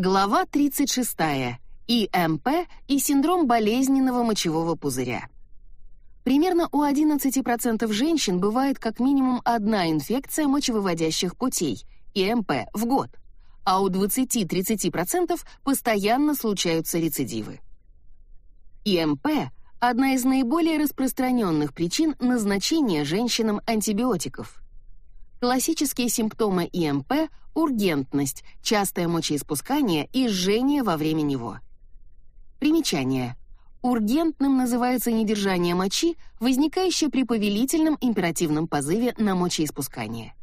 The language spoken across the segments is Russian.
Глава 36. ИМП и синдром болезненного мочевого пузыря. Примерно у 11% женщин бывает как минимум одна инфекция мочевыводящих путей, ИМП, в год, а у 20-30% постоянно случаются рецидивы. ИМП – одна из наиболее распространенных причин назначения женщинам антибиотиков. Классические симптомы ИМП – ургентность, частое мочеиспускание и жжение во время него. Примечание. Ургентным называется недержание мочи, возникающее при повелительном императивном позыве на мочеиспускание.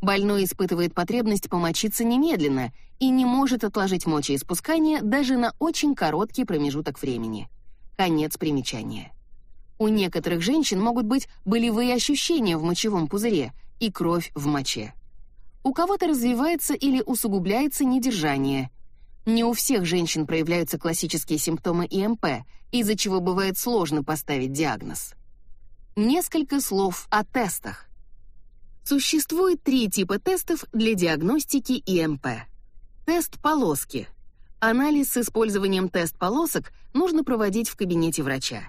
Больной испытывает потребность помочиться немедленно и не может отложить мочеиспускание даже на очень короткий промежуток времени. Конец примечания. У некоторых женщин могут быть болевые ощущения в мочевом пузыре и кровь в моче. У кого-то развивается или усугубляется недержание, не у всех женщин проявляются классические симптомы ИМП, из-за чего бывает сложно поставить диагноз. Несколько слов о тестах. Существует три типа тестов для диагностики ИМП. Тест полоски. Анализ с использованием тест-полосок нужно проводить в кабинете врача.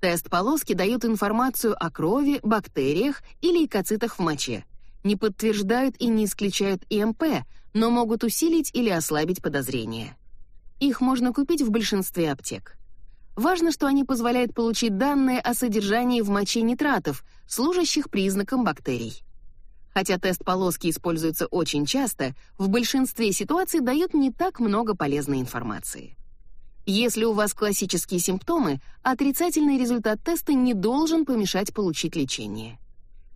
Тест полоски дают информацию о крови, бактериях или лейкоцитах в моче. Не подтверждают и не исключают ИМП, но могут усилить или ослабить подозрения. Их можно купить в большинстве аптек. Важно, что они позволяют получить данные о содержании в моче нитратов, служащих признаком бактерий. Хотя тест полоски используется очень часто, в большинстве ситуаций дают не так много полезной информации. Если у вас классические симптомы, отрицательный результат теста не должен помешать получить лечение.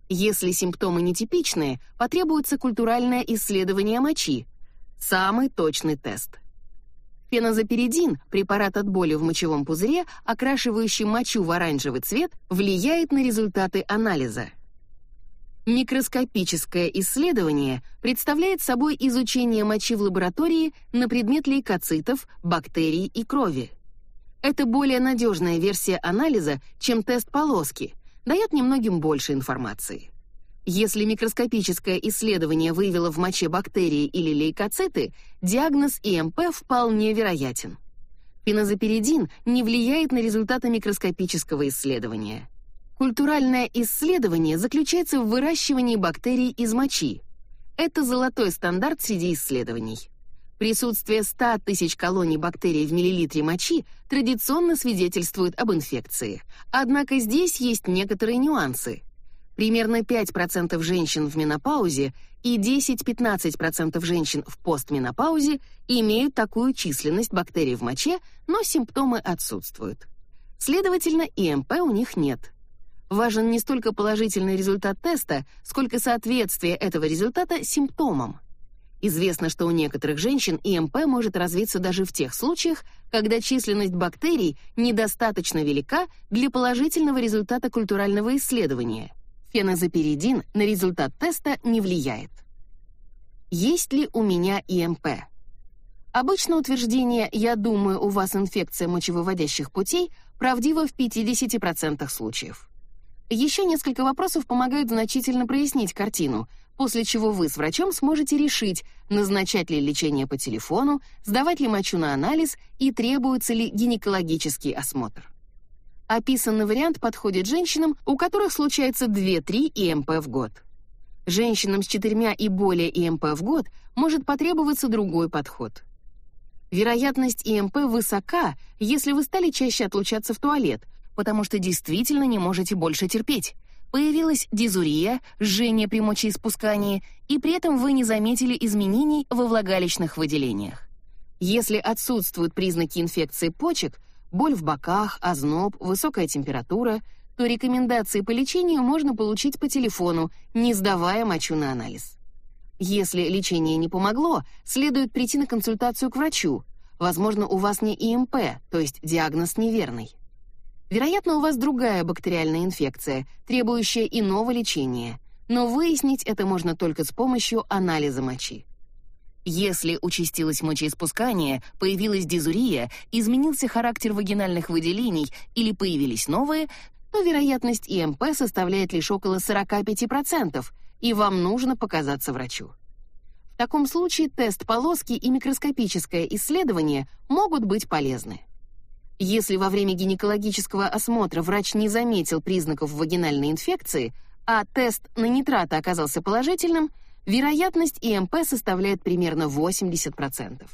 Если симптомы нетипичные, потребуется культуральное исследование мочи, самый точный тест. Феназоперидин, препарат от боли в мочевом пузыре, окрашивающий мочу в оранжевый цвет, влияет на результаты анализа. Микроскопическое исследование представляет собой изучение мочи в лаборатории на предмет лейкоцитов, бактерий и крови. Это более надежная версия анализа, чем тест полоски, дает немногим больше информации. Если микроскопическое исследование выявило в моче бактерии или лейкоциты, диагноз ИМП вполне вероятен. Пенозоперидин не влияет на результаты микроскопического исследования. Культуральное исследование заключается в выращивании бактерий из мочи. Это золотой стандарт среди исследований. Присутствие 100 тысяч колоний бактерий в миллилитре мочи традиционно свидетельствует об инфекции. Однако здесь есть некоторые нюансы. Примерно 5% женщин в менопаузе и 10-15% женщин в постменопаузе имеют такую численность бактерий в моче, но симптомы отсутствуют. Следовательно, ИМП у них нет. Важен не столько положительный результат теста, сколько соответствие этого результата симптомам. Известно, что у некоторых женщин ИМП может развиться даже в тех случаях, когда численность бактерий недостаточно велика для положительного результата культурального исследования. Феназоперидин на результат теста не влияет. Есть ли у меня ИМП? Обычно утверждение «я думаю, у вас инфекция мочевыводящих путей» правдиво в 50% случаев. Еще несколько вопросов помогают значительно прояснить картину — после чего вы с врачом сможете решить, назначать ли лечение по телефону, сдавать ли мочу на анализ и требуется ли гинекологический осмотр. Описанный вариант подходит женщинам, у которых случается 2-3 ИМП в год. Женщинам с четырьмя и более ИМП в год может потребоваться другой подход. Вероятность ИМП высока, если вы стали чаще отлучаться в туалет, потому что действительно не можете больше терпеть, Появилась дизурия, жжение при мочеиспускании, и при этом вы не заметили изменений во влагалищных выделениях. Если отсутствуют признаки инфекции почек, боль в боках, озноб, высокая температура, то рекомендации по лечению можно получить по телефону, не сдавая мочу на анализ. Если лечение не помогло, следует прийти на консультацию к врачу. Возможно, у вас не ИМП, то есть диагноз неверный. Вероятно, у вас другая бактериальная инфекция, требующая иного лечения, но выяснить это можно только с помощью анализа мочи. Если участилось мочеиспускание, появилась дизурия, изменился характер вагинальных выделений или появились новые, то вероятность ИМП составляет лишь около 45%, и вам нужно показаться врачу. таком случае тест полоски и микроскопическое исследование могут быть полезны. Если во время гинекологического осмотра врач не заметил признаков вагинальной инфекции, а тест на нитраты оказался положительным, вероятность ИМП составляет примерно 80%.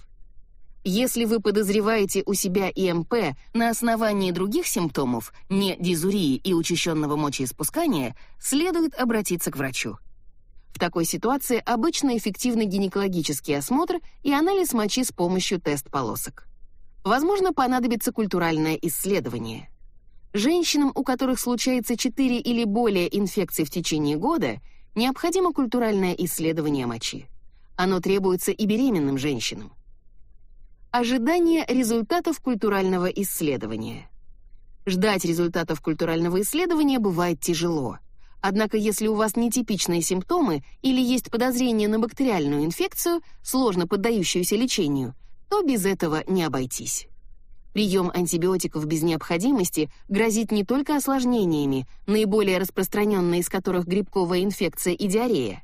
Если вы подозреваете у себя ИМП на основании других симптомов, не дизурии и учащенного мочеиспускания, следует обратиться к врачу. В такой ситуации обычно эффективны гинекологический осмотр и анализ мочи с помощью тест-полосок. Возможно, понадобится культуральное исследование. Женщинам, у которых случается 4 или более инфекций в течение года, необходимо культуральное исследование мочи. Оно требуется и беременным женщинам. Ожидание результатов культурального исследования. Ждать результатов культурального исследования бывает тяжело. Однако, если у вас нетипичные симптомы или есть подозрение на бактериальную инфекцию, сложно поддающуюся лечению, то без этого не обойтись. Прием антибиотиков без необходимости грозит не только осложнениями, наиболее распространенные из которых грибковая инфекция и диарея,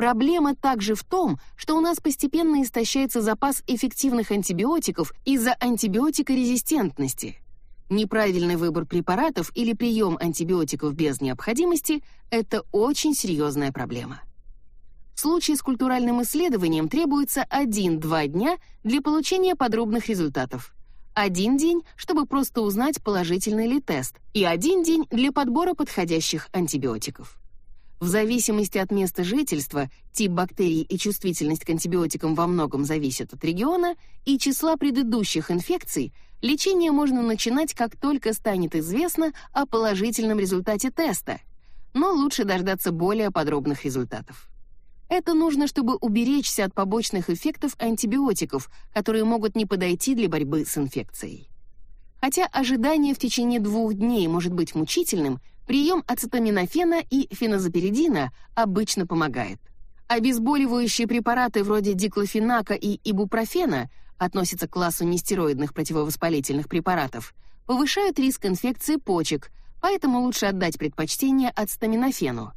Проблема также в том, что у нас постепенно истощается запас эффективных антибиотиков из-за антибиотикорезистентности. Неправильный выбор препаратов или прием антибиотиков без необходимости это очень серьезная проблема. В случае с культуральным исследованием требуется 1-2 дня для получения подробных результатов. Один день, чтобы просто узнать, положительный ли тест, и один день для подбора подходящих антибиотиков. В зависимости от места жительства, тип бактерий и чувствительность к антибиотикам во многом зависят от региона и числа предыдущих инфекций, лечение можно начинать, как только станет известно о положительном результате теста, но лучше дождаться более подробных результатов. Это нужно, чтобы уберечься от побочных эффектов антибиотиков, которые могут не подойти для борьбы с инфекцией. Хотя ожидание в течение двух дней может быть мучительным, Прием ацетаминофена и феназоперидина обычно помогает. Обезболивающие препараты вроде диклофенака и ибупрофена относятся к классу нестероидных противовоспалительных препаратов, повышают риск инфекции почек, поэтому лучше отдать предпочтение ацетаминофену.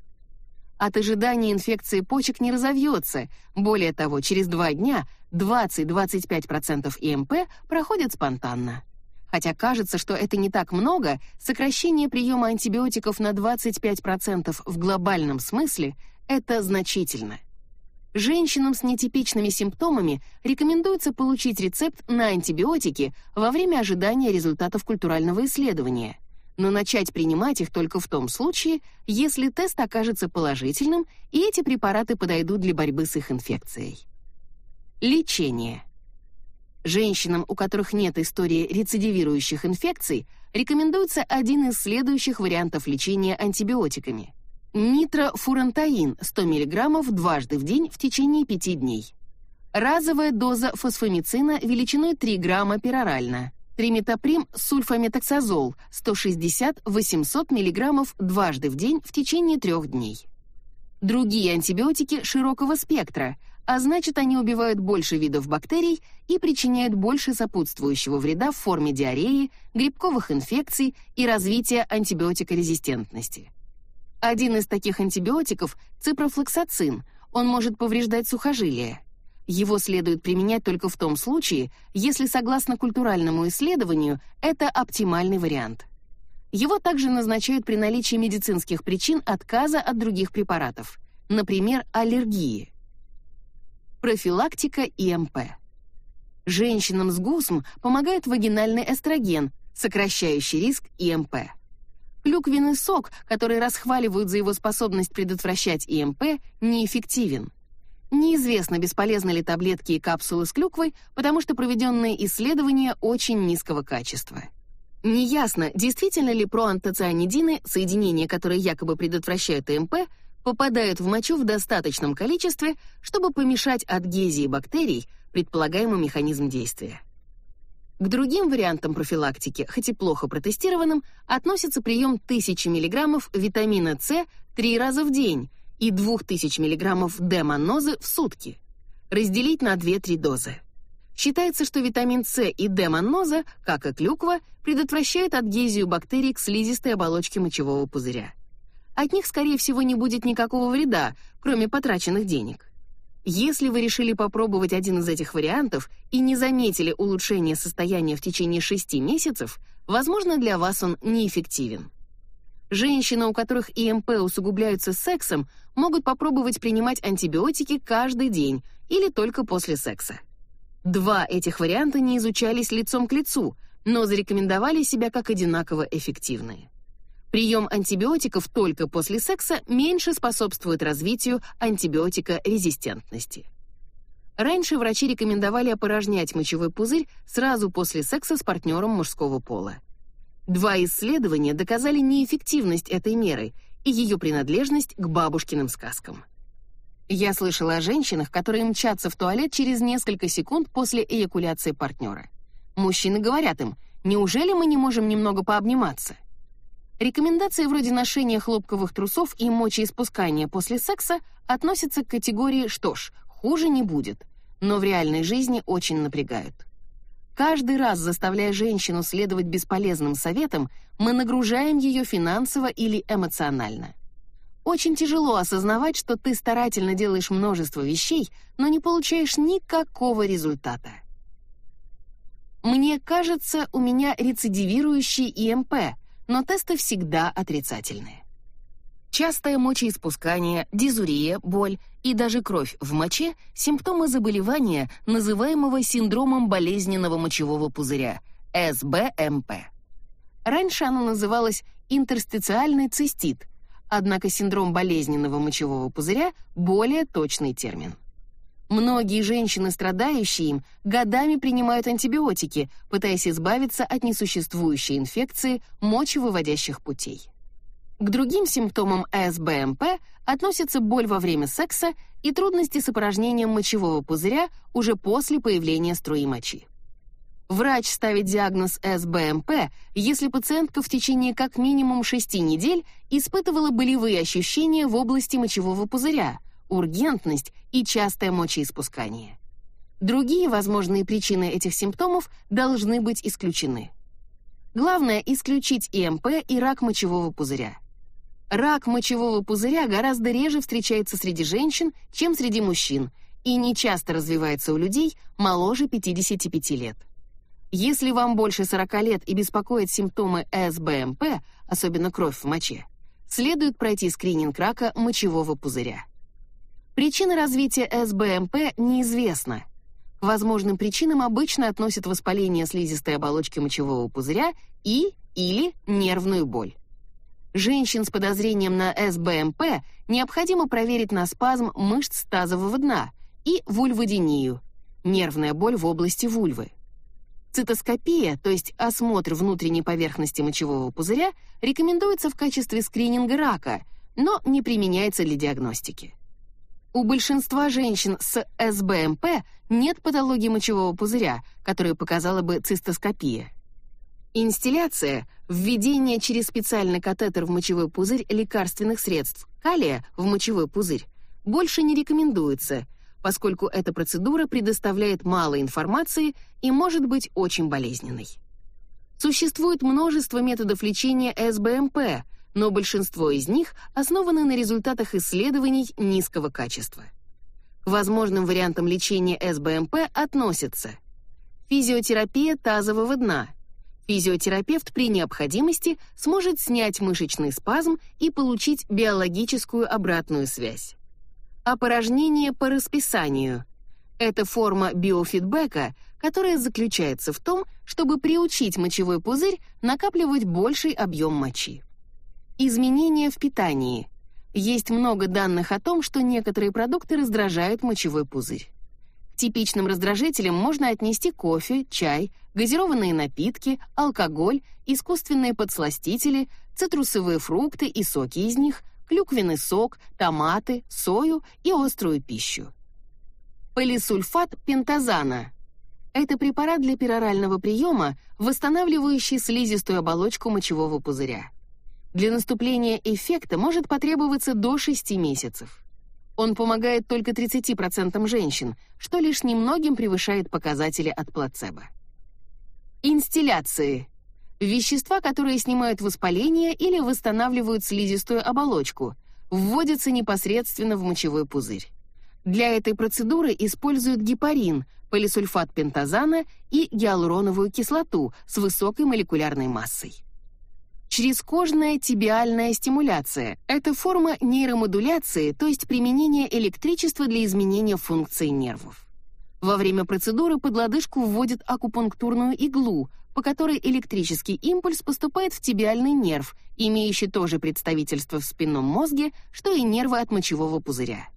От ожидания инфекции почек не разовьется. Более того, через два дня 20-25% ИМП проходят спонтанно. Хотя кажется, что это не так много, сокращение приема антибиотиков на 25% в глобальном смысле это значительно. Женщинам с нетипичными симптомами рекомендуется получить рецепт на антибиотики во время ожидания результатов культурального исследования, но начать принимать их только в том случае, если тест окажется положительным и эти препараты подойдут для борьбы с их инфекцией. Лечение. Женщинам, у которых нет истории рецидивирующих инфекций, рекомендуется один из следующих вариантов лечения антибиотиками. Нитрофурантаин 100 мг дважды в день в течение 5 дней. Разовая доза фосфомицина величиной 3 грамма перорально. Триметоприм сульфаметоксазол 160-800 мг дважды в день в течение 3 дней. Другие антибиотики широкого спектра – а значит, они убивают больше видов бактерий и причиняют больше сопутствующего вреда в форме диареи, грибковых инфекций и развития антибиотикорезистентности. Один из таких антибиотиков ципрофлоксацин. Он может повреждать сухожилия. Его следует применять только в том случае, если согласно культуральному исследованию это оптимальный вариант. Его также назначают при наличии медицинских причин отказа от других препаратов, например, аллергии. Профилактика ИМП. Женщинам с ГУСМ помогает вагинальный эстроген, сокращающий риск ИМП. Клюквенный сок, который расхваливают за его способность предотвращать ИМП, неэффективен. Неизвестно, бесполезны ли таблетки и капсулы с клюквой, потому что проведенные исследования очень низкого качества. Неясно, действительно ли проантоцианидины, соединения, которые якобы предотвращают ИМП, попадают в мочу в достаточном количестве, чтобы помешать адгезии бактерий, предполагаемый механизм действия. К другим вариантам профилактики, хоть и плохо протестированным, относится прием 1000 мг витамина С три раза в день и 2000 мг D-маннозы в сутки. Разделить на 2-3 дозы. Считается, что витамин С и D-манноза, как и клюква, предотвращают адгезию бактерий к слизистой оболочке мочевого пузыря от них, скорее всего, не будет никакого вреда, кроме потраченных денег. Если вы решили попробовать один из этих вариантов и не заметили улучшения состояния в течение 6 месяцев, возможно, для вас он неэффективен. Женщины, у которых ИМП усугубляются сексом, могут попробовать принимать антибиотики каждый день или только после секса. Два этих варианта не изучались лицом к лицу, но зарекомендовали себя как одинаково эффективные. Прием антибиотиков только после секса меньше способствует развитию антибиотикорезистентности. Раньше врачи рекомендовали опорожнять мочевой пузырь сразу после секса с партнером мужского пола. Два исследования доказали неэффективность этой меры и ее принадлежность к бабушкиным сказкам. Я слышала о женщинах, которые мчатся в туалет через несколько секунд после эякуляции партнера. Мужчины говорят им: "Неужели мы не можем немного пообниматься?" Рекомендации вроде ношения хлопковых трусов и мочеиспускания после секса относятся к категории «что ж, хуже не будет», но в реальной жизни очень напрягают. Каждый раз, заставляя женщину следовать бесполезным советам, мы нагружаем ее финансово или эмоционально. Очень тяжело осознавать, что ты старательно делаешь множество вещей, но не получаешь никакого результата. Мне кажется, у меня рецидивирующий ИМП, но тесты всегда отрицательные. Частое мочеиспускание, дизурия, боль и даже кровь в моче – симптомы заболевания, называемого синдромом болезненного мочевого пузыря – СБМП. Раньше оно называлось интерстициальный цистит, однако синдром болезненного мочевого пузыря – более точный термин. Многие женщины, страдающие им, годами принимают антибиотики, пытаясь избавиться от несуществующей инфекции мочевыводящих путей. К другим симптомам СБМП относятся боль во время секса и трудности с опорожнением мочевого пузыря уже после появления струи мочи. Врач ставит диагноз СБМП, если пациентка в течение как минимум 6 недель испытывала болевые ощущения в области мочевого пузыря – ургентность и частое мочеиспускание. Другие возможные причины этих симптомов должны быть исключены. Главное исключить ИМП и рак мочевого пузыря. Рак мочевого пузыря гораздо реже встречается среди женщин, чем среди мужчин, и не часто развивается у людей моложе 55 лет. Если вам больше 40 лет и беспокоят симптомы СБМП, особенно кровь в моче, следует пройти скрининг рака мочевого пузыря. Причина развития СБМП неизвестна. К возможным причинам обычно относят воспаление слизистой оболочки мочевого пузыря и или нервную боль. Женщин с подозрением на СБМП необходимо проверить на спазм мышц тазового дна и вульводинию, нервная боль в области вульвы. Цитоскопия, то есть осмотр внутренней поверхности мочевого пузыря, рекомендуется в качестве скрининга рака, но не применяется для диагностики. У большинства женщин с СБМП нет патологии мочевого пузыря, которую показала бы цистоскопия. Инстилляция, введение через специальный катетер в мочевой пузырь лекарственных средств калия в мочевой пузырь, больше не рекомендуется, поскольку эта процедура предоставляет мало информации и может быть очень болезненной. Существует множество методов лечения СБМП, но большинство из них основаны на результатах исследований низкого качества. К возможным вариантам лечения СБМП относятся физиотерапия тазового дна. Физиотерапевт при необходимости сможет снять мышечный спазм и получить биологическую обратную связь. Опорожнение по расписанию. Это форма биофидбэка, которая заключается в том, чтобы приучить мочевой пузырь накапливать больший объем мочи. Изменения в питании. Есть много данных о том, что некоторые продукты раздражают мочевой пузырь. Типичным раздражителям можно отнести кофе, чай, газированные напитки, алкоголь, искусственные подсластители, цитрусовые фрукты и соки из них, клюквенный сок, томаты, сою и острую пищу. Полисульфат пентазана. Это препарат для перорального приема, восстанавливающий слизистую оболочку мочевого пузыря. Для наступления эффекта может потребоваться до 6 месяцев. Он помогает только 30% женщин, что лишь немногим превышает показатели от плацебо. Инстилляции. Вещества, которые снимают воспаление или восстанавливают слизистую оболочку, вводятся непосредственно в мочевой пузырь. Для этой процедуры используют гепарин, полисульфат пентазана и гиалуроновую кислоту с высокой молекулярной массой. Чрезкожная тибиальная стимуляция – это форма нейромодуляции, то есть применение электричества для изменения функции нервов. Во время процедуры под лодыжку вводят акупунктурную иглу, по которой электрический импульс поступает в тибиальный нерв, имеющий то же представительство в спинном мозге, что и нервы от мочевого пузыря.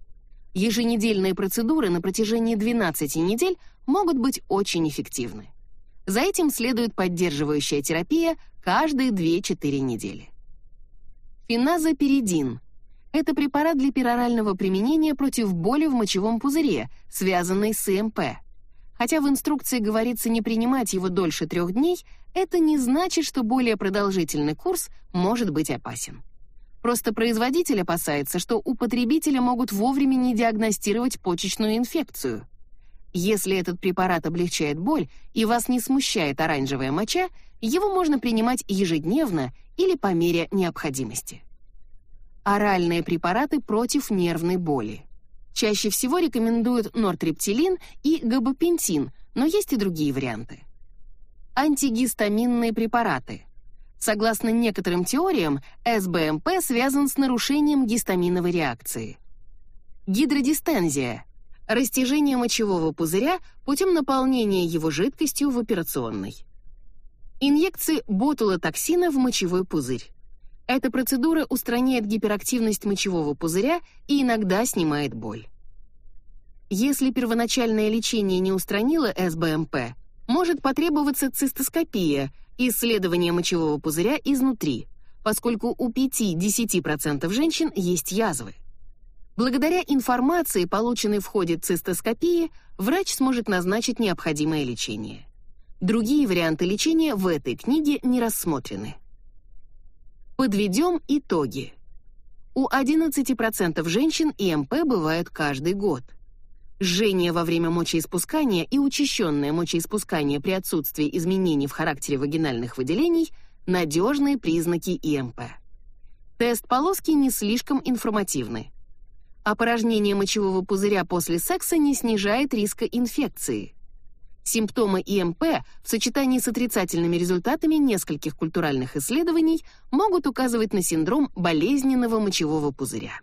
Еженедельные процедуры на протяжении 12 недель могут быть очень эффективны. За этим следует поддерживающая терапия каждые 2-4 недели. Феназоперидин – это препарат для перорального применения против боли в мочевом пузыре, связанный с ИМП. Хотя в инструкции говорится не принимать его дольше трех дней, это не значит, что более продолжительный курс может быть опасен. Просто производитель опасается, что у потребителя могут вовремя не диагностировать почечную инфекцию – если этот препарат облегчает боль и вас не смущает оранжевая моча, его можно принимать ежедневно или по мере необходимости. Оральные препараты против нервной боли. Чаще всего рекомендуют нортрептилин и габапентин, но есть и другие варианты. Антигистаминные препараты. Согласно некоторым теориям, СБМП связан с нарушением гистаминовой реакции. Гидродистензия растяжение мочевого пузыря путем наполнения его жидкостью в операционной. Инъекции ботулотоксина в мочевой пузырь. Эта процедура устраняет гиперактивность мочевого пузыря и иногда снимает боль. Если первоначальное лечение не устранило СБМП, может потребоваться цистоскопия, исследование мочевого пузыря изнутри, поскольку у 5-10% женщин есть язвы. Благодаря информации, полученной в ходе цистоскопии, врач сможет назначить необходимое лечение. Другие варианты лечения в этой книге не рассмотрены. Подведем итоги. У 11% женщин ИМП бывают каждый год. Жжение во время мочеиспускания и учащенное мочеиспускание при отсутствии изменений в характере вагинальных выделений – надежные признаки ИМП. Тест полоски не слишком информативный опорожнение мочевого пузыря после секса не снижает риска инфекции. Симптомы ИМП в сочетании с отрицательными результатами нескольких культуральных исследований могут указывать на синдром болезненного мочевого пузыря.